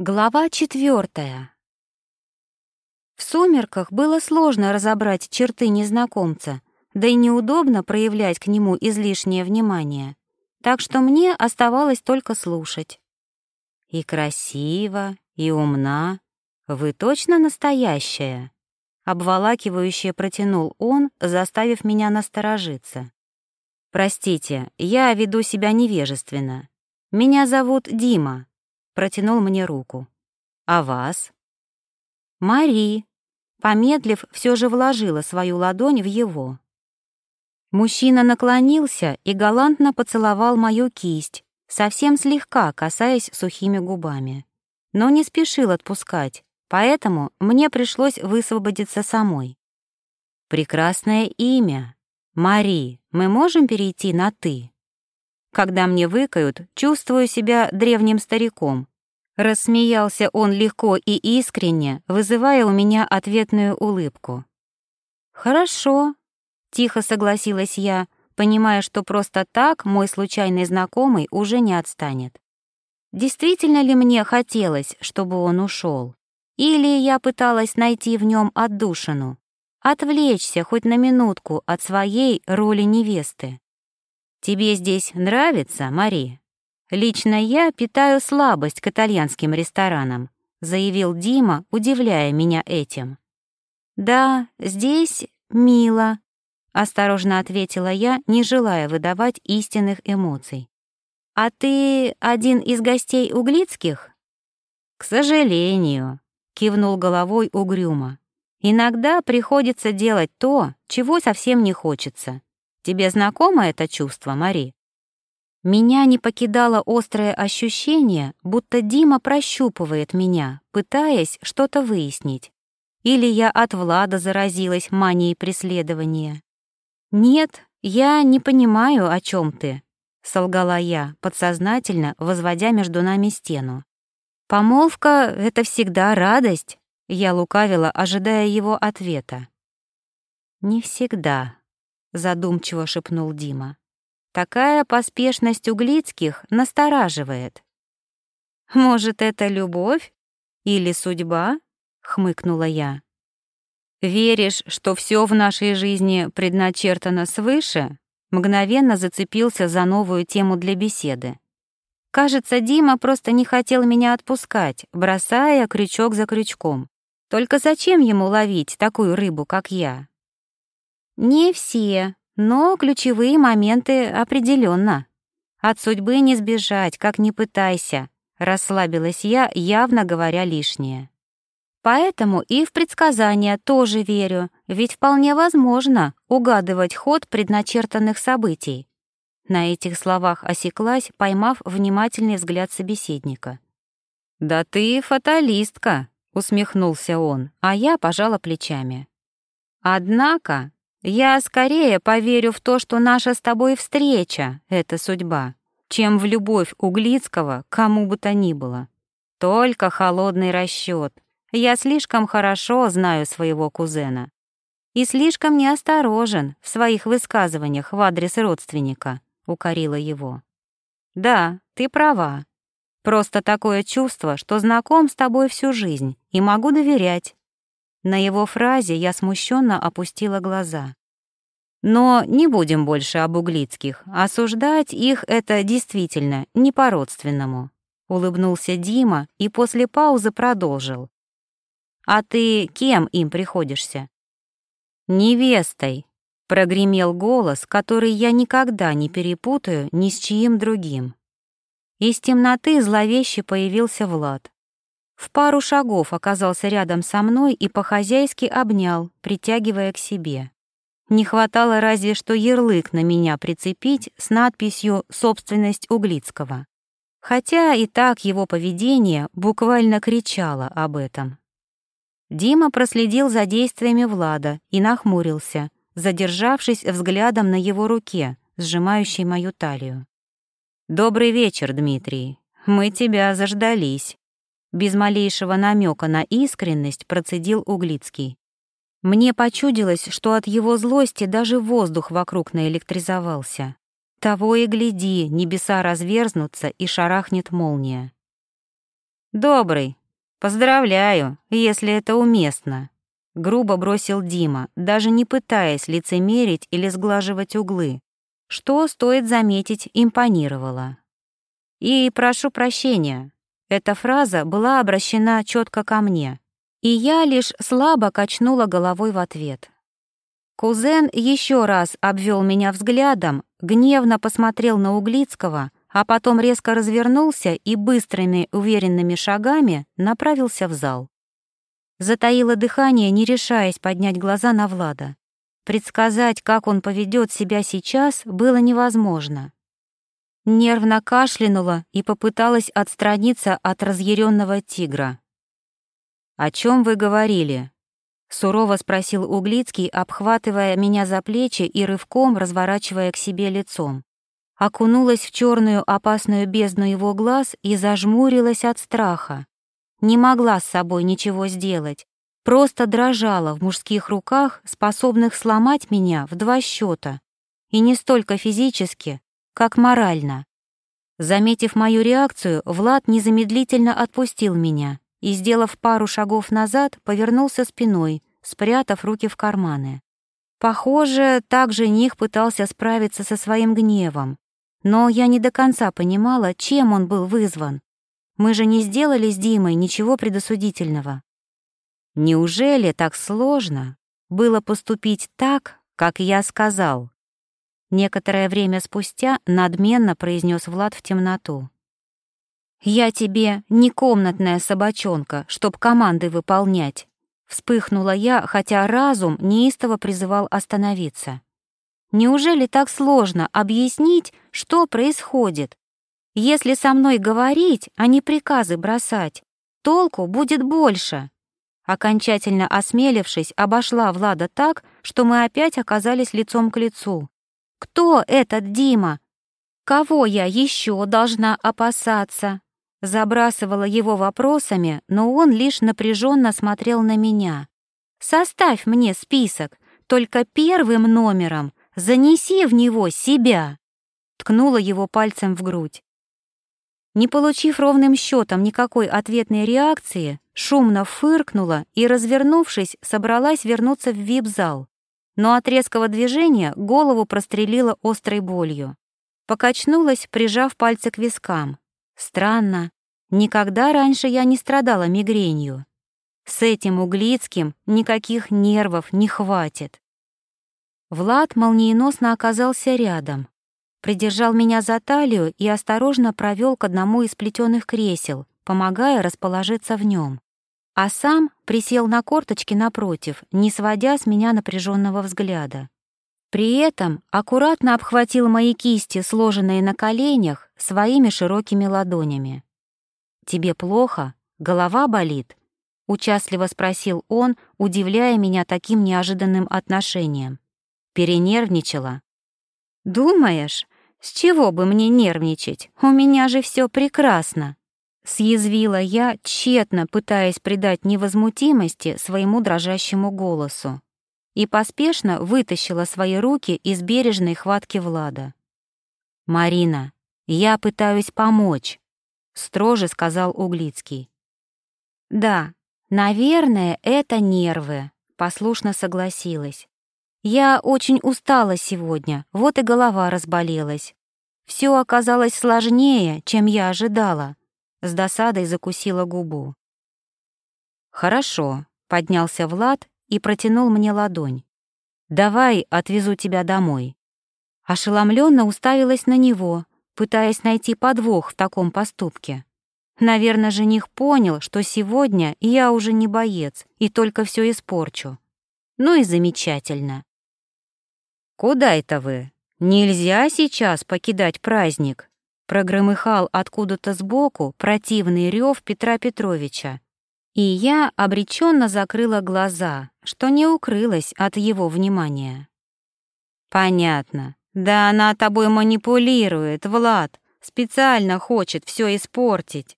Глава четвертая. В сумерках было сложно разобрать черты незнакомца, да и неудобно проявлять к нему излишнее внимание, так что мне оставалось только слушать. «И красиво, и умна. Вы точно настоящая?» Обволакивающе протянул он, заставив меня насторожиться. «Простите, я веду себя невежественно. Меня зовут Дима», протянул мне руку. «А вас?» «Мари», помедлив, все же вложила свою ладонь в его. Мужчина наклонился и галантно поцеловал мою кисть, совсем слегка касаясь сухими губами. Но не спешил отпускать, поэтому мне пришлось высвободиться самой. «Прекрасное имя. Мари, мы можем перейти на «ты»?» Когда мне выкают, чувствую себя древним стариком. Рассмеялся он легко и искренне, вызывая у меня ответную улыбку. «Хорошо», — тихо согласилась я, понимая, что просто так мой случайный знакомый уже не отстанет. Действительно ли мне хотелось, чтобы он ушел? Или я пыталась найти в нем отдушину, отвлечься хоть на минутку от своей роли невесты? «Тебе здесь нравится, Мари?» «Лично я питаю слабость к итальянским ресторанам», заявил Дима, удивляя меня этим. «Да, здесь мило», — осторожно ответила я, не желая выдавать истинных эмоций. «А ты один из гостей Углицких?» «К сожалению», — кивнул головой угрюмо. «Иногда приходится делать то, чего совсем не хочется. Тебе знакомо это чувство, Мари?» Меня не покидало острое ощущение, будто Дима прощупывает меня, пытаясь что-то выяснить. Или я от Влада заразилась манией преследования. «Нет, я не понимаю, о чем ты», — солгала я, подсознательно возводя между нами стену. «Помолвка — это всегда радость», — я лукавила, ожидая его ответа. «Не всегда», — задумчиво шепнул Дима. Такая поспешность Углицких настораживает. «Может, это любовь или судьба?» — хмыкнула я. «Веришь, что все в нашей жизни предначертано свыше?» Мгновенно зацепился за новую тему для беседы. Кажется, Дима просто не хотел меня отпускать, бросая крючок за крючком. Только зачем ему ловить такую рыбу, как я? «Не все», но ключевые моменты определенно. От судьбы не сбежать, как ни пытайся, расслабилась я, явно говоря лишнее. Поэтому и в предсказания тоже верю, ведь вполне возможно угадывать ход предначертанных событий. На этих словах осеклась, поймав внимательный взгляд собеседника. «Да ты фаталистка», — усмехнулся он, а я пожала плечами. «Однако я скорее поверю в то, что наша с тобой встреча — это судьба, чем в любовь Углицкого кому бы то ни было. Только холодный расчет. Я слишком хорошо знаю своего кузена. И слишком неосторожен в своих высказываниях в адрес родственника, — укорила его. Да, ты права. Просто такое чувство, что знаком с тобой всю жизнь и могу доверять. На его фразе я смущенно опустила глаза. Но не будем больше об Углицких. Осуждать их это действительно не по-родственному. Улыбнулся Дима и после паузы продолжил. «А ты кем им приходишься?» «Невестой», — прогремел голос, который я никогда не перепутаю ни с чьим другим. Из темноты зловеще появился Влад. В пару шагов оказался рядом со мной и по-хозяйски обнял, притягивая к себе. Не хватало разве что ярлык на меня прицепить с надписью «Собственность Углицкого». Хотя и так его поведение буквально кричало об этом. Дима проследил за действиями Влада и нахмурился, задержавшись взглядом на его руке, сжимающей мою талию. «Добрый вечер, Дмитрий. Мы тебя заждались», без малейшего намека на искренность процедил Углицкий. Мне почудилось, что от его злости даже воздух вокруг наэлектризовался. Того и гляди, небеса разверзнутся и шарахнет молния. Добрый. Поздравляю, если это уместно. Грубо бросил Дима, даже не пытаясь лицемерить или сглаживать углы, что, стоит заметить, импонировало. И прошу прощения, эта фраза была обращена четко ко мне, и я лишь слабо качнула головой в ответ. Кузен еще раз обвел меня взглядом, гневно посмотрел на Углицкого, а потом резко развернулся и быстрыми, уверенными шагами направился в зал. Затаила дыхание, не решаясь поднять глаза на Влада. Предсказать, как он поведет себя сейчас, было невозможно. Нервно кашлянула и попыталась отстраниться от разъяренного тигра. «О чем вы говорили?» — сурово спросил Углицкий, обхватывая меня за плечи и рывком разворачивая к себе лицом. Окунулась в черную опасную бездну его глаз и зажмурилась от страха. Не могла с собой ничего сделать, просто дрожала в мужских руках, способных сломать меня в два счета. И не столько физически, как морально. Заметив мою реакцию, Влад незамедлительно отпустил меня и, сделав пару шагов назад, повернулся спиной, спрятав руки в карманы. Похоже, так жених пытался справиться со своим гневом, но я не до конца понимала, чем он был вызван. Мы же не сделали с Димой ничего предосудительного. Неужели так сложно было поступить так, как я сказал? Некоторое время спустя надменно произнес Влад в темноту. «Я тебе не комнатная собачонка, чтоб команды выполнять», вспыхнула я, хотя разум неистово призывал остановиться. «Неужели так сложно объяснить, что происходит? Если со мной говорить, а не приказы бросать, толку будет больше». Окончательно осмелившись, обошла Влада так, что мы опять оказались лицом к лицу. Кто этот Дима? Кого я еще должна опасаться? Забрасывала его вопросами, но он лишь напряженно смотрел на меня. Составь мне список, только первым номером занеси в него себя. Ткнула его пальцем в грудь. Не получив ровным счетом никакой ответной реакции, шумно фыркнула и, развернувшись, собралась вернуться в вип-зал но от резкого движения голову прострелила острой болью. Покачнулась, прижав пальцы к вискам. Странно, никогда раньше я не страдала мигренью. С этим Углицким никаких нервов не хватит. Влад молниеносно оказался рядом, придержал меня за талию и осторожно провел к одному из плетеных кресел, помогая расположиться в нем а сам присел на корточки напротив, не сводя с меня напряженного взгляда. При этом аккуратно обхватил мои кисти, сложенные на коленях, своими широкими ладонями. «Тебе плохо? Голова болит?» — участливо спросил он, удивляя меня таким неожиданным отношением. Перенервничала. «Думаешь, с чего бы мне нервничать? У меня же все прекрасно!» Съязвила я, тщетно пытаясь придать невозмутимости своему дрожащему голосу, и поспешно вытащила свои руки из бережной хватки Влада. «Марина, я пытаюсь помочь», — строже сказал Углицкий. «Да, наверное, это нервы», — послушно согласилась. «Я очень устала сегодня, вот и голова разболелась. Все оказалось сложнее, чем я ожидала. С досадой закусила губу. «Хорошо», — поднялся Влад и протянул мне ладонь. «Давай отвезу тебя домой». Ошеломленно уставилась на него, пытаясь найти подвох в таком поступке. Наверное, жених понял, что сегодня я уже не боец и только все испорчу. Ну и замечательно. «Куда это вы? Нельзя сейчас покидать праздник», Прогромыхал откуда-то сбоку противный рев Петра Петровича. И я обреченно закрыла глаза, что не укрылась от его внимания. «Понятно. Да она тобой манипулирует, Влад. Специально хочет все испортить».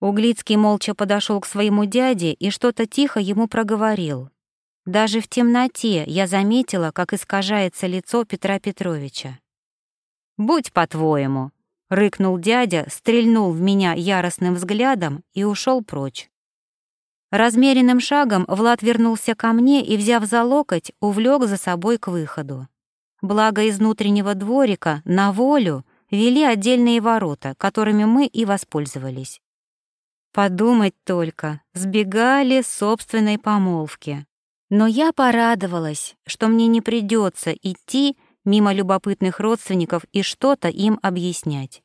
Углицкий молча подошел к своему дяде и что-то тихо ему проговорил. Даже в темноте я заметила, как искажается лицо Петра Петровича. «Будь по-твоему», — рыкнул дядя, стрельнул в меня яростным взглядом и ушел прочь. Размеренным шагом Влад вернулся ко мне и, взяв за локоть, увлек за собой к выходу. Благо из внутреннего дворика на волю вели отдельные ворота, которыми мы и воспользовались. Подумать только, сбегали собственной помолвки. Но я порадовалась, что мне не придется идти мимо любопытных родственников и что-то им объяснять.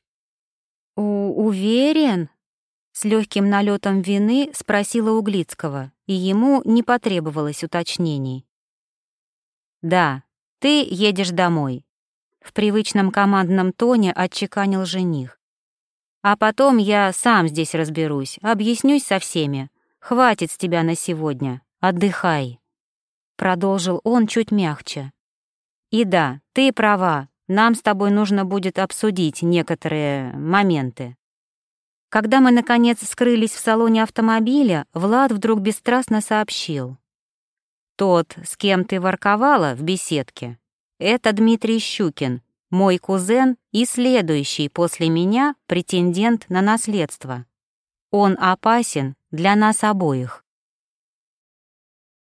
У «Уверен?» С легким налетом вины спросила Углицкого, и ему не потребовалось уточнений. «Да, ты едешь домой», — в привычном командном тоне отчеканил жених. «А потом я сам здесь разберусь, объяснюсь со всеми. Хватит с тебя на сегодня, отдыхай», — продолжил он чуть мягче. «И да, ты права, нам с тобой нужно будет обсудить некоторые моменты». Когда мы, наконец, скрылись в салоне автомобиля, Влад вдруг бесстрастно сообщил. «Тот, с кем ты ворковала в беседке, это Дмитрий Щукин, мой кузен и следующий после меня претендент на наследство. Он опасен для нас обоих».